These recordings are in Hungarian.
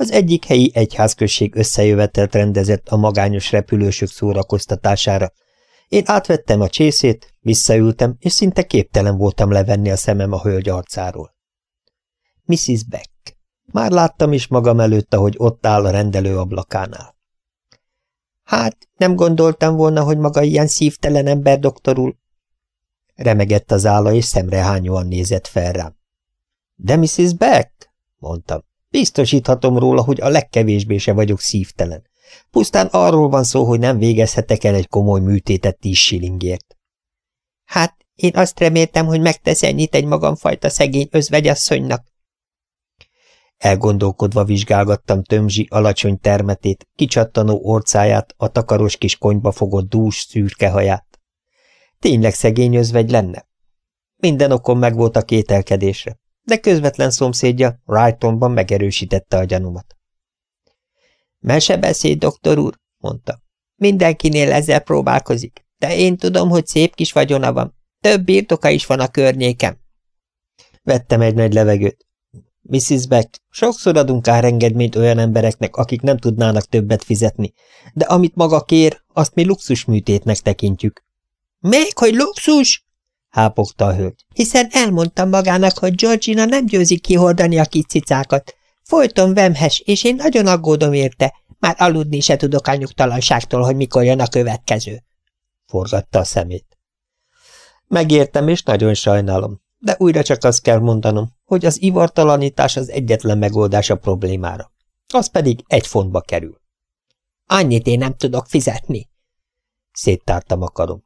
Az egyik helyi egyházközség összejövetelt rendezett a magányos repülősök szórakoztatására. Én átvettem a csészét, visszaültem, és szinte képtelen voltam levenni a szemem a hölgy arcáról. Mrs. Beck. Már láttam is magam előtt, ahogy ott áll a rendelő ablakánál. Hát, nem gondoltam volna, hogy maga ilyen szívtelen ember, doktor úr. Remegett az álla, és szemrehányóan nézett fel rám. De Mrs. Beck, mondtam, biztosíthatom róla, hogy a legkevésbé se vagyok szívtelen. Pusztán arról van szó, hogy nem végezhetek el egy komoly műtétet tíz shillingért. Hát, én azt reméltem, hogy megtesz ennyit egy magamfajta szegény özvegyasszonynak. Elgondolkodva vizsgálgattam tömzsi alacsony termetét, kicsattanó orcáját, a takaros kis konyba fogott dús szürke haját. Tényleg szegény özvegy lenne? Minden okon megvolt a kételkedésre, de közvetlen szomszédja Wrightonban megerősítette a gyanúmat. Mesebeszéd, doktor úr, mondta. Mindenkinél ezzel próbálkozik, de én tudom, hogy szép kis vagyona van. Több birtoka is van a környékem. Vettem egy nagy levegőt. Mrs. Beck, sokszor adunk árengedményt olyan embereknek, akik nem tudnának többet fizetni, de amit maga kér, azt mi luxusműtétnek tekintjük. Még hogy luxus? Hápogta a hölgy. Hiszen elmondtam magának, hogy Georgina nem győzik kihordani a kis cicákat. Folyton vemhes, és én nagyon aggódom érte. Már aludni se tudok a nyugtalanságtól, hogy mikor jön a következő. Forgatta a szemét. Megértem, és nagyon sajnálom, de újra csak azt kell mondanom, hogy az ivartalanítás az egyetlen megoldás a problémára. Az pedig egy fontba kerül. Annyit én nem tudok fizetni. Széttártam a karom.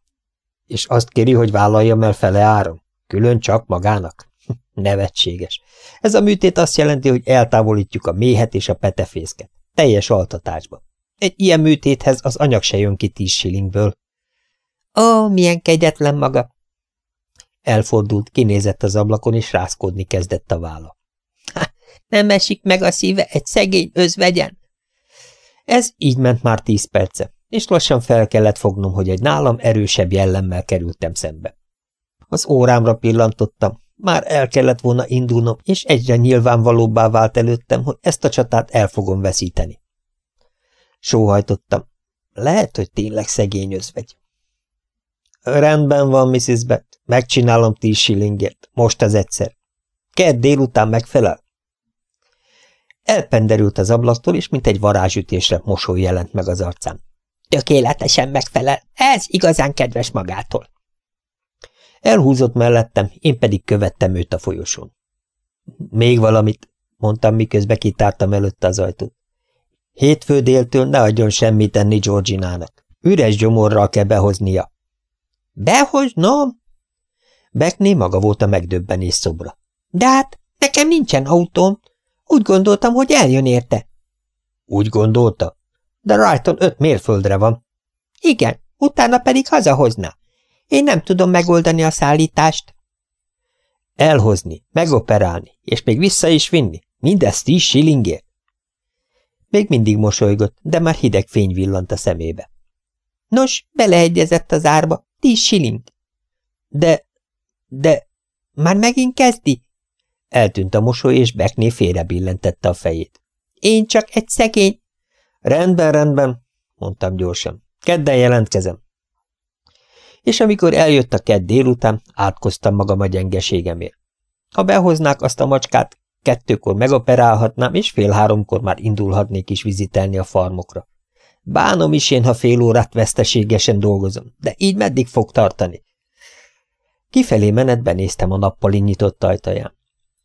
És azt kéri, hogy vállaljam el fele áron? Külön csak magának? Nevetséges. Ez a műtét azt jelenti, hogy eltávolítjuk a méhet és a petefészket. Teljes altatásba. Egy ilyen műtéthez az anyag se jön ki tíz silingből. Ó, milyen kegyetlen maga! Elfordult, kinézett az ablakon, és rászkodni kezdett a válla. Nem esik meg a szíve egy szegény özvegyen? Ez így ment már tíz perce, és lassan fel kellett fognom, hogy egy nálam erősebb jellemmel kerültem szembe. Az órámra pillantottam, már el kellett volna indulnom, és egyre nyilvánvalóbbá vált előttem, hogy ezt a csatát el fogom veszíteni. Sóhajtottam. Lehet, hogy tényleg szegény özvegy. Rendben van, Mrs. Bett, megcsinálom tíz shillingért, most az egyszer. Kedd délután megfelel? Elpenderült az ablaktól, és mint egy varázsütésre mosoly jelent meg az arcán. Tökéletesen megfelel, ez igazán kedves magától. Elhúzott mellettem, én pedig követtem őt a folyosón. Még valamit, mondtam, miközben kitártam előtte az ajtót. Hétfő déltől ne adjon semmit tenni Georginának. Üres gyomorral kell behoznia. Behoznom? Beckné maga volt a megdöbbenés szobra. De hát nekem nincsen autóm. Úgy gondoltam, hogy eljön érte. Úgy gondolta? De rajton öt mérföldre van. Igen, utána pedig hazahozná. Én nem tudom megoldani a szállítást. Elhozni, megoperálni, és még vissza is vinni. Mindezt tíz shillingért. Még mindig mosolygott, de már hideg fény villant a szemébe. Nos, beleegyezett az árba, tíz shilling. De, de, már megint kezdi? Eltűnt a mosoly, és Beckné félrebillentette a fejét. Én csak egy szegény... Rendben, rendben, mondtam gyorsan. Kedden jelentkezem és amikor eljött a kedd délután, átkoztam magam a gyengeségemért. Ha behoznák azt a macskát, kettőkor megoperálhatnám, és fél háromkor már indulhatnék is vizitelni a farmokra. Bánom is én, ha fél órát veszteségesen dolgozom, de így meddig fog tartani? Kifelé menetben néztem a nappali nyitott ajtaján.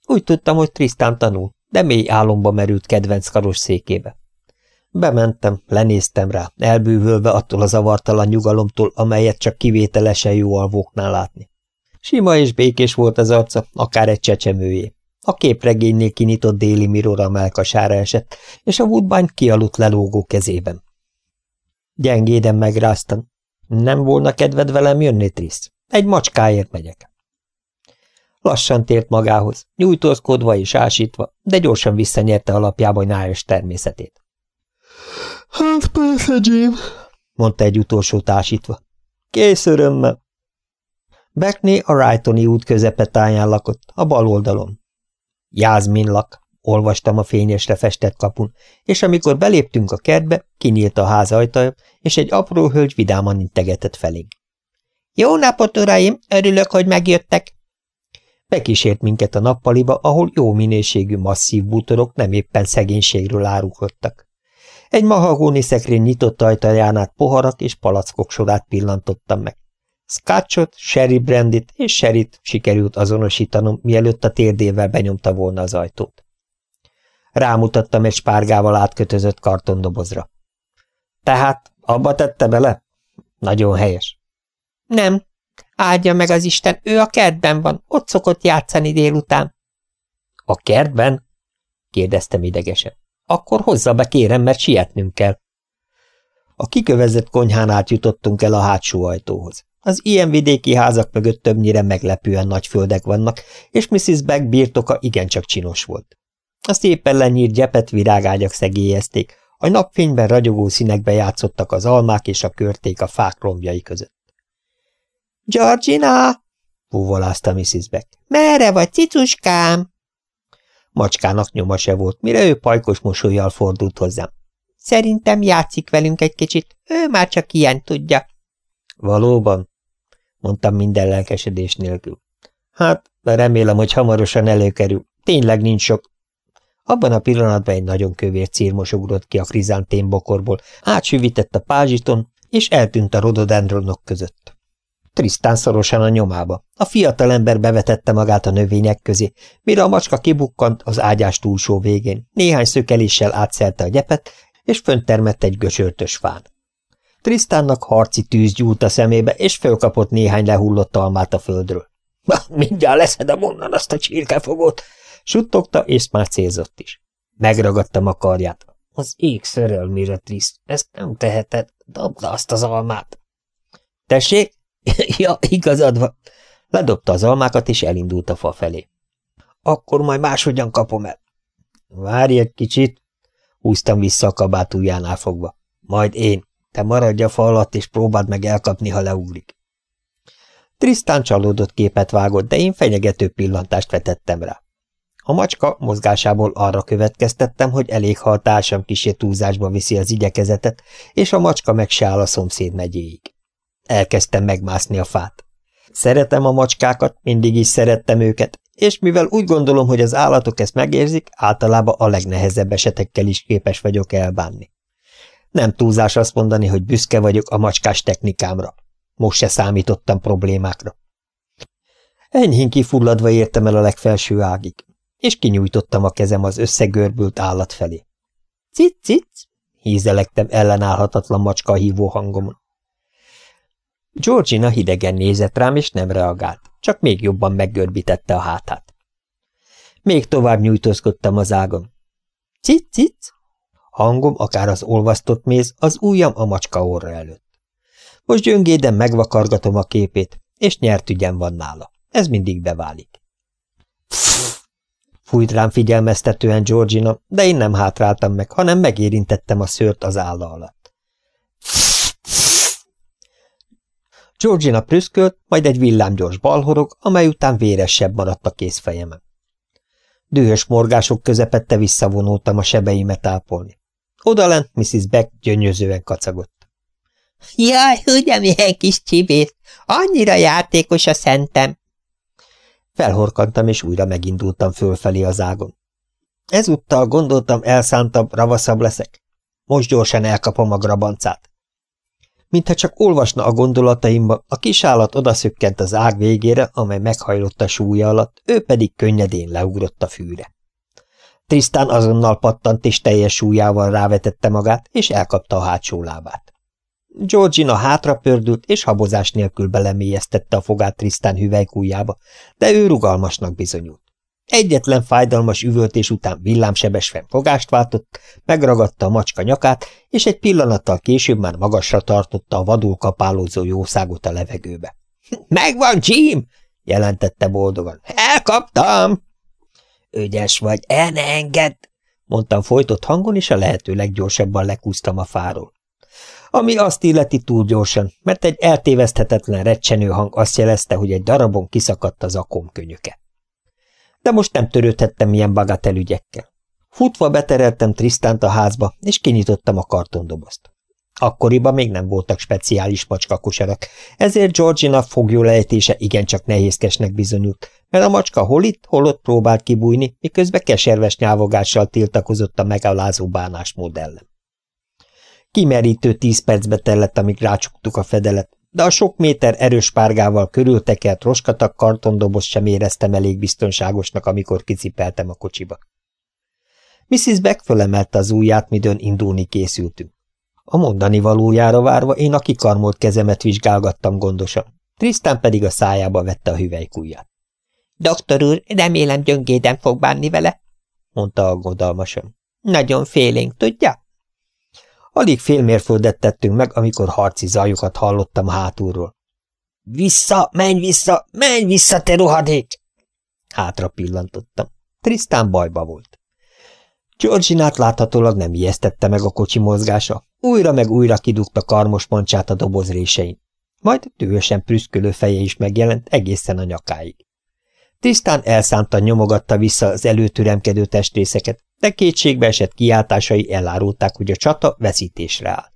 Úgy tudtam, hogy Trisztán tanul, de mély álomba merült kedvenc karos székébe. Bementem, lenéztem rá, elbűvölve attól a zavartalan nyugalomtól, amelyet csak kivételesen jó alvóknál látni. Sima és békés volt az arca, akár egy csecsemőjé. A képregénynél kinyitott déli mirror a melkasára esett, és a Woodbine kialudt lelógó kezében. Gyengéden megráztam. Nem volna kedved velem jönni, Trisz? Egy macskáért megyek. Lassan tért magához, nyújtózkodva és ásítva, de gyorsan visszanyerte alapjában nájas természetét. Hát persze, Jim, mondta egy utolsó társítva. Kész örömmel. Beckné a Wrightoni út közepetáján lakott, a bal oldalon. Jászmin lak, olvastam a fényesre festett kapun, és amikor beléptünk a kertbe, kinyílt a ház ajtaja, és egy apró hölgy vidáman integetett felénk. – Jó napot, uraim! Örülök, hogy megjöttek! Bekísért minket a nappaliba, ahol jó minőségű masszív bútorok nem éppen szegénységről árulkodtak. Egy mahagóni szekrény nyitott ajtaján át poharak és palackok sorát pillantottam meg. Scotchot, sherry brandit és sherit sikerült azonosítanom, mielőtt a térdével benyomta volna az ajtót. Rámutattam egy spárgával átkötözött kartondobozra. Tehát abba tette bele? Nagyon helyes. Nem. Áldja meg az Isten, ő a kertben van, ott szokott játszani délután. A kertben? kérdeztem idegesen. Akkor hozza be, kérem, mert sietnünk kell. A kikövezett konyhán át jutottunk el a hátsó ajtóhoz. Az ilyen vidéki házak mögött többnyire meglepően nagy földek vannak, és Mrs. Beck birtoka igencsak csinos volt. A szépen lenyírt gyepet virágágyak szegélyezték, a napfényben ragyogó színekbe játszottak az almák és a körték a fák rombjai között. – Georgina! – búvolázta Mrs. Beck. – Merre vagy, cicuskám? Macskának nyoma se volt, mire ő pajkos mosolyjal fordult hozzám. – Szerintem játszik velünk egy kicsit, ő már csak ilyen tudja. – Valóban? – mondtam minden lelkesedés nélkül. – Hát, remélem, hogy hamarosan előkerül. Tényleg nincs sok, abban a pillanatban egy nagyon kövér círmos ugrott ki a krizantén bokorból, átsüvített a pázsiton, és eltűnt a rododendronok között. Trisztán szorosan a nyomába. A fiatal ember bevetette magát a növények közé, mire a macska kibukkant az ágyás túlsó végén, néhány szökeléssel átszelte a gyepet, és föntermett egy göcsörtös fán. Trisztánnak harci tűz gyúlt a szemébe, és fölkapott néhány lehullott almát a földről. – Mindjárt leszedem onnan azt a csirkefogót! Suttogta, és már célzott is. Megragadtam a karját. Az ég szerelmére, Triszt, ezt nem teheted, dobd azt az almát. Tessék? ja, igazad van. Ledobta az almákat, és elindult a fa felé. Akkor majd máshogyan kapom el. Várj egy kicsit, húztam vissza a kabát ujjánál fogva. Majd én. Te maradj a fa alatt, és próbáld meg elkapni, ha leugrik. Trisztán csalódott képet vágott, de én fenyegető pillantást vetettem rá. A macska mozgásából arra következtettem, hogy elég, ha a társam kisé túlzásba viszi az igyekezetet, és a macska meg se áll a szomszéd megyéig. Elkezdtem megmászni a fát. Szeretem a macskákat, mindig is szerettem őket, és mivel úgy gondolom, hogy az állatok ezt megérzik, általában a legnehezebb esetekkel is képes vagyok elbánni. Nem túlzás azt mondani, hogy büszke vagyok a macskás technikámra. Most se számítottam problémákra. Enyhén kifulladva értem el a legfelső ágig és kinyújtottam a kezem az összegörbült állat felé. Cic, cic, hízelektem ellenállhatatlan macska hívó hangomon. Georgina hidegen nézett rám, és nem reagált, csak még jobban meggörbítette a hátát. Még tovább nyújtózkodtam az ágon. Cic, cic! Hangom, akár az olvasztott méz, az ujjam a macska orra előtt. Most gyöngéden megvakargatom a képét, és nyert ügyem van nála. Ez mindig beválik. Fújt rám figyelmeztetően Georgina, de én nem hátráltam meg, hanem megérintettem a szőrt az álla alatt. Georgina prüszkölt, majd egy villámgyors balhorog, amely után véresebb maradt a kézfejemen. Dühös morgások közepette visszavonultam a sebeimet ápolni. Odalent Mrs. Beck gyönyözően kacagott. – Jaj, ugye milyen kis csibész! Annyira játékos a szentem! Felhorkantam, és újra megindultam fölfelé az ágon. Ezúttal gondoltam, elszántabb, ravaszabb leszek. Most gyorsan elkapom a grabancát. Mintha csak olvasna a gondolataimba, a kis állat odaszökkent az ág végére, amely meghajlott a súlya alatt, ő pedig könnyedén leugrott a fűre. Trisztán azonnal pattant, és teljes súlyával rávetette magát, és elkapta a hátsó lábát. Georgina hátra pördült, és habozás nélkül belemélyeztette a fogát Trisztán hüvelykújjába, de ő rugalmasnak bizonyult. Egyetlen fájdalmas üvöltés után villámsebesven fogást váltott, megragadta a macska nyakát, és egy pillanattal később már magasra tartotta a vadul kapálózó jószágot a levegőbe. – Megvan, Jim! – jelentette boldogan. – Elkaptam! – Ügyes vagy, el ne engedd! – mondtam folytott hangon, és a lehető leggyorsabban lekúztam a fáról ami azt illeti túl gyorsan, mert egy eltéveszthetetlen recsenő hang azt jelezte, hogy egy darabon kiszakadt az akom könyöke. De most nem törődhettem ilyen bagatelügyekkel. Futva betereltem Trisztánt a házba, és kinyitottam a kartondobozt. Akkoriban még nem voltak speciális macskakosarak, ezért Georgina foglyolejtése igencsak nehézkesnek bizonyult, mert a macska hol itt, hol ott próbált kibújni, miközben keserves nyávogással tiltakozott a megalázó bánásmód ellen. Kimerítő tíz percbe tellett, amíg rácsuktuk a fedelet, de a sok méter erős párgával körültekert roskatak kartondoboz sem éreztem elég biztonságosnak, amikor kicipeltem a kocsiba. Mrs. Beck fölemelte az ujját, midőn indulni készültünk. A mondani valójára várva én a kikarmolt kezemet vizsgálgattam gondosan, Tristan pedig a szájába vette a hüvelykújját. – Doktor úr, remélem gyöngéden fog bánni vele? – mondta aggodalmasan. – Nagyon félénk, tudja? Alig fél mérföldet tettünk meg, amikor harci zajokat hallottam hátulról. – Vissza, menj vissza, menj vissza, te rohadék! Hátra pillantottam. Tristan bajba volt. Georginát láthatólag nem ijesztette meg a kocsi mozgása, újra meg újra kidugta karmos mancsát a doboz résein. Majd dühösen prüszkölő feje is megjelent egészen a nyakáig. Tisztán elszántan nyomogatta vissza az előtüremkedő testrészeket, de kétségbe esett kiáltásai elárulták, hogy a csata veszítésre áll.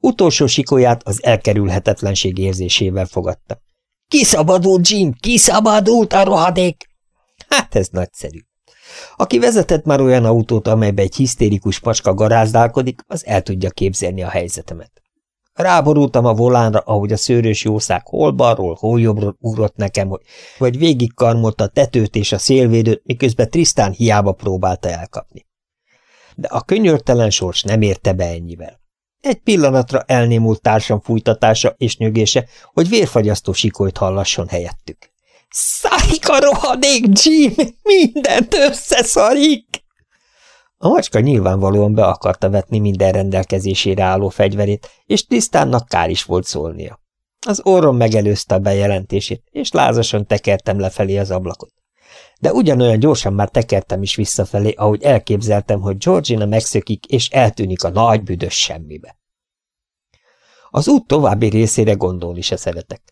Utolsó sikóját az elkerülhetetlenség érzésével fogadta. – Kiszabadult, Jim! Kiszabadult a rohadék! Hát ez nagyszerű. Aki vezetett már olyan autót, amelybe egy hisztérikus macska garázdálkodik, az el tudja képzelni a helyzetemet. Ráborultam a volánra, ahogy a szőrös jószág hol balról, hol jobbról ugrott nekem, hogy vagy végigkarmolta a tetőt és a szélvédőt, miközben Trisztán hiába próbálta elkapni. De a könyörtelen sors nem érte be ennyivel. Egy pillanatra elnémult társam fújtatása és nyögése, hogy vérfagyasztó sikolyt hallasson helyettük. – Szarik a rohadék, Jim! Mindent összeszarik! A macska nyilvánvalóan be akarta vetni minden rendelkezésére álló fegyverét, és tisztánnak kár is volt szólnia. Az orrom megelőzte a bejelentését, és lázasan tekertem lefelé az ablakot. De ugyanolyan gyorsan már tekertem is visszafelé, ahogy elképzeltem, hogy Georgina megszökik, és eltűnik a nagy büdös semmibe. Az út további részére gondolni se szeretek.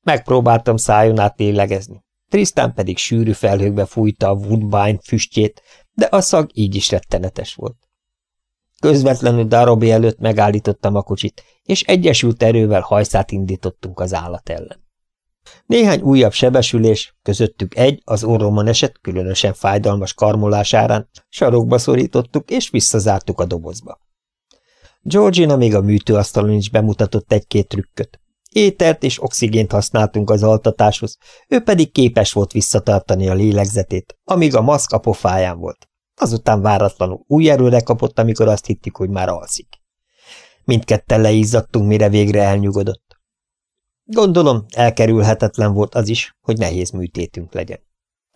Megpróbáltam szájon át lélegezni. Tristan pedig sűrű felhőkbe fújta a Woodbine füstjét, de a szag így is rettenetes volt. Közvetlenül Darobi előtt megállítottam a kocsit, és egyesült erővel hajszát indítottunk az állat ellen. Néhány újabb sebesülés, közöttük egy, az orromon esett, különösen fájdalmas karmolásárán, sarokba szorítottuk, és visszazártuk a dobozba. Georgina még a műtőasztalon is bemutatott egy-két trükköt. Étert és oxigént használtunk az altatáshoz, ő pedig képes volt visszatartani a lélegzetét, amíg a maszk a pofáján volt. Azután váratlanul új erőre kapott, amikor azt hittük, hogy már alszik. Mindketten leizzadtunk, mire végre elnyugodott. Gondolom, elkerülhetetlen volt az is, hogy nehéz műtétünk legyen.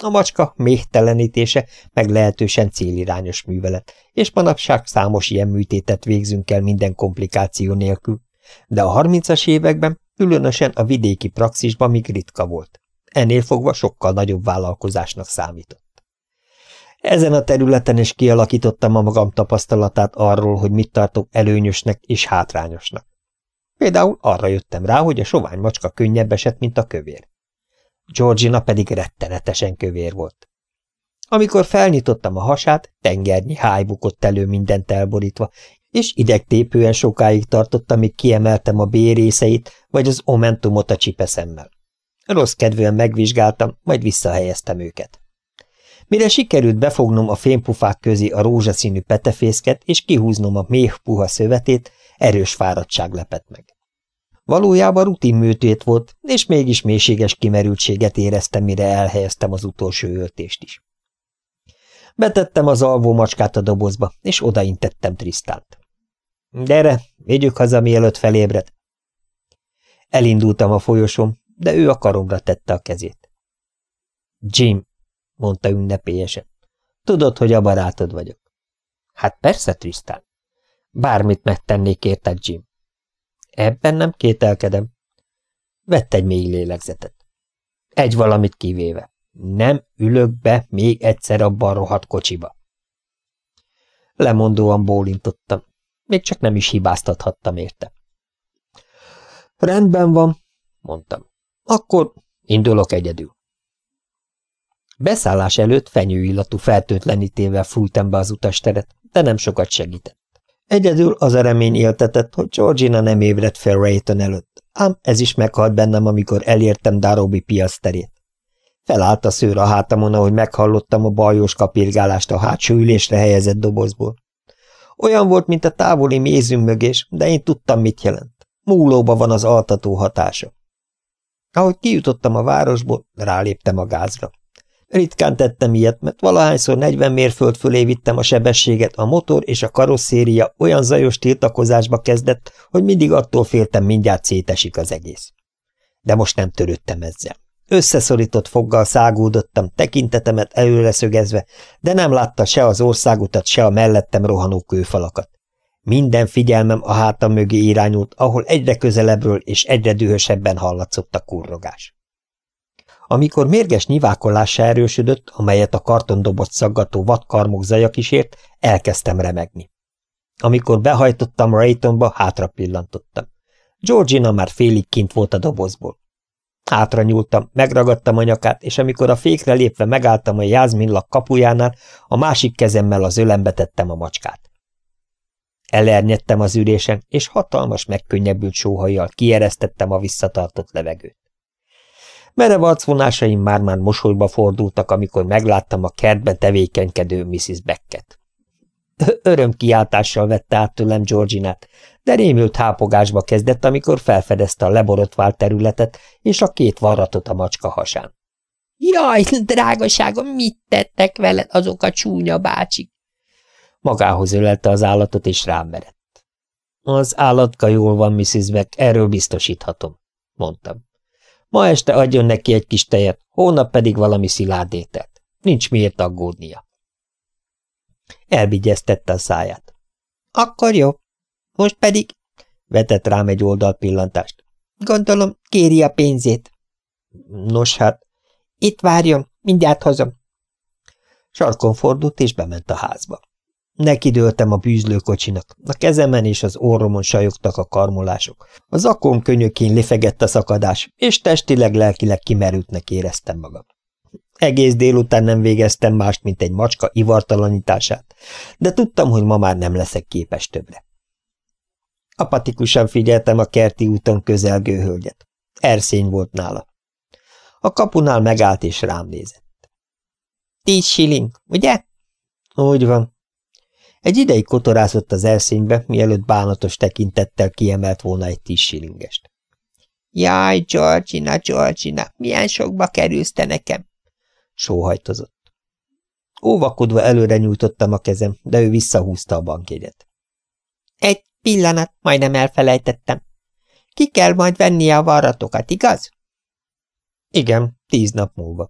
A macska méhtelenítése meglehetősen célirányos művelet, és manapság számos ilyen műtétet végzünk el minden komplikáció nélkül, de a harmincas években Különösen a vidéki praxisban még ritka volt. Ennél fogva sokkal nagyobb vállalkozásnak számított. Ezen a területen is kialakítottam a magam tapasztalatát arról, hogy mit tartok előnyösnek és hátrányosnak. Például arra jöttem rá, hogy a sovány macska könnyebb esett, mint a kövér. Georgina pedig rettenetesen kövér volt. Amikor felnyitottam a hasát, tengernyi háj bukott elő mindent elborítva, és idegtépően sokáig tartott, míg kiemeltem a bérészeit, vagy az omentumot a csipeszemmel. Rossz kedvűen megvizsgáltam, majd visszahelyeztem őket. Mire sikerült befognom a fémpufák közé a rózsaszínű petefészket, és kihúznom a méh puha szövetét, erős fáradtság lepett meg. Valójában rutinműtét volt, és mégis mélységes kimerültséget éreztem, mire elhelyeztem az utolsó öltést is. Betettem az alvó macskát a dobozba, és odaintettem Trisztánt. Gyere, vigyük haza, mielőtt felébred. Elindultam a folyosón, de ő a karomra tette a kezét. Jim, mondta ünnepélyesen, tudod, hogy a barátod vagyok. Hát persze, Tristan. Bármit megtennék érted, Jim. Ebben nem kételkedem. Vett egy mély lélegzetet. Egy valamit kivéve. Nem ülök be még egyszer abban a rohadt kocsiba. Lemondóan bólintottam. Még csak nem is hibáztathattam érte. Rendben van, mondtam. Akkor indulok egyedül. Beszállás előtt fenyőillatú fertőtlenítével fújtam be az utasteret, de nem sokat segített. Egyedül az a éltetett, hogy Georgina nem ébredt fel Rayton előtt, ám ez is meghalt bennem, amikor elértem Darobi piac terét. Felállt a szőr a hátamon, ahogy meghallottam a bajós kapirgálást a hátsó ülésre helyezett dobozból. Olyan volt, mint a távoli mézümmögés, de én tudtam, mit jelent. Múlóba van az altató hatása. Ahogy kijutottam a városból, ráléptem a gázra. Ritkán tettem ilyet, mert valahányszor 40 mérföld fölé vittem a sebességet, a motor és a karosszéria olyan zajos tiltakozásba kezdett, hogy mindig attól féltem, mindjárt szétesik az egész. De most nem törődtem ezzel. Összeszorított foggal szágúdottam, tekintetemet előre szögezve, de nem látta se az országutat, se a mellettem rohanó kőfalakat. Minden figyelmem a hátam mögé irányult, ahol egyre közelebbről és egyre dühösebben hallatszott a kurrogás. Amikor mérges nyivákolása erősödött, amelyet a kartondobozt szaggató vadkarmok zaja kísért, elkezdtem remegni. Amikor behajtottam Raytonba, hátra pillantottam. Georgina már félig kint volt a dobozból. Hátra nyúltam, megragadtam a nyakát, és amikor a fékre lépve megálltam a jázminlak kapujánál, a másik kezemmel az ölembe tettem a macskát. Elernyedtem az ürésen, és hatalmas megkönnyebbült sóhajjal kieresztettem a visszatartott levegőt. Merev arcvonásaim már-már mosolyba fordultak, amikor megláttam a kertben tevékenykedő Mrs. Becket. Örömkiáltással vette át tőlem Georginát, de rémült hápogásba kezdett, amikor felfedezte a leborotvált területet és a két varratot a macska hasán. – Jaj, drágaságom, mit tettek veled azok a csúnya bácsik? Magához ölelte az állatot, és rám merett. Az állatka jól van, Mrs. Beck, erről biztosíthatom, mondtam. Ma este adjon neki egy kis tejet, hónap pedig valami szilárdételt. Nincs miért aggódnia. Elvigyeztette a száját. Akkor jó. Most pedig... Vetett rám egy oldalpillantást. Gondolom, kéri a pénzét. Nos hát, itt várjon, mindjárt hozom. Sarkon fordult, és bement a házba. Nekidőltem a bűzlőkocsinak, a kezemen és az orromon sajogtak a karmolások. Az akon könyökén lifegett a szakadás, és testileg-lelkileg kimerültnek éreztem magam. Egész délután nem végeztem mást, mint egy macska ivartalanítását, de tudtam, hogy ma már nem leszek képes többre. Apatikusan figyeltem a kerti úton közelgő hölgyet. Erszény volt nála. A kapunál megállt és rám nézett. Tíz shilling, ugye? Úgy van, egy ideig kotorászott az elszénybe, mielőtt bánatos tekintettel kiemelt volna egy tíz silingest. Jaj, Georgina, Georgina, milyen sokba kerülsz te nekem? Sóhajtozott. Óvakodva előre nyújtottam a kezem, de ő visszahúzta a bankjegyet. Egy pillanat, majdnem elfelejtettem. Ki kell majd vennie a varratokat, igaz? Igen, tíz nap múlva.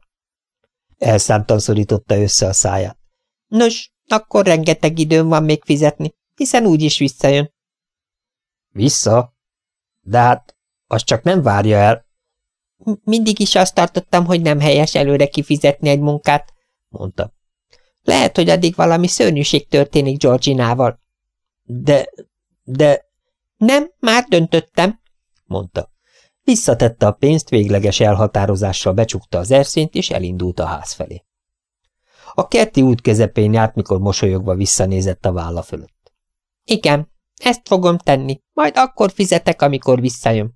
Elszámtan szorította össze a száját. Nos, akkor rengeteg időm van még fizetni, hiszen úgy is visszajön. Vissza? De hát, az csak nem várja el. Mindig is azt tartottam, hogy nem helyes előre kifizetni egy munkát, mondta. Lehet, hogy addig valami szörnyűség történik Georginával. De, de... Nem, már döntöttem, mondta. Visszatette a pénzt, végleges elhatározással becsukta az erszényt, és elindult a ház felé. A kerti út közepén járt, mikor mosolyogva visszanézett a válla fölött. Igen, ezt fogom tenni, majd akkor fizetek, amikor visszajön.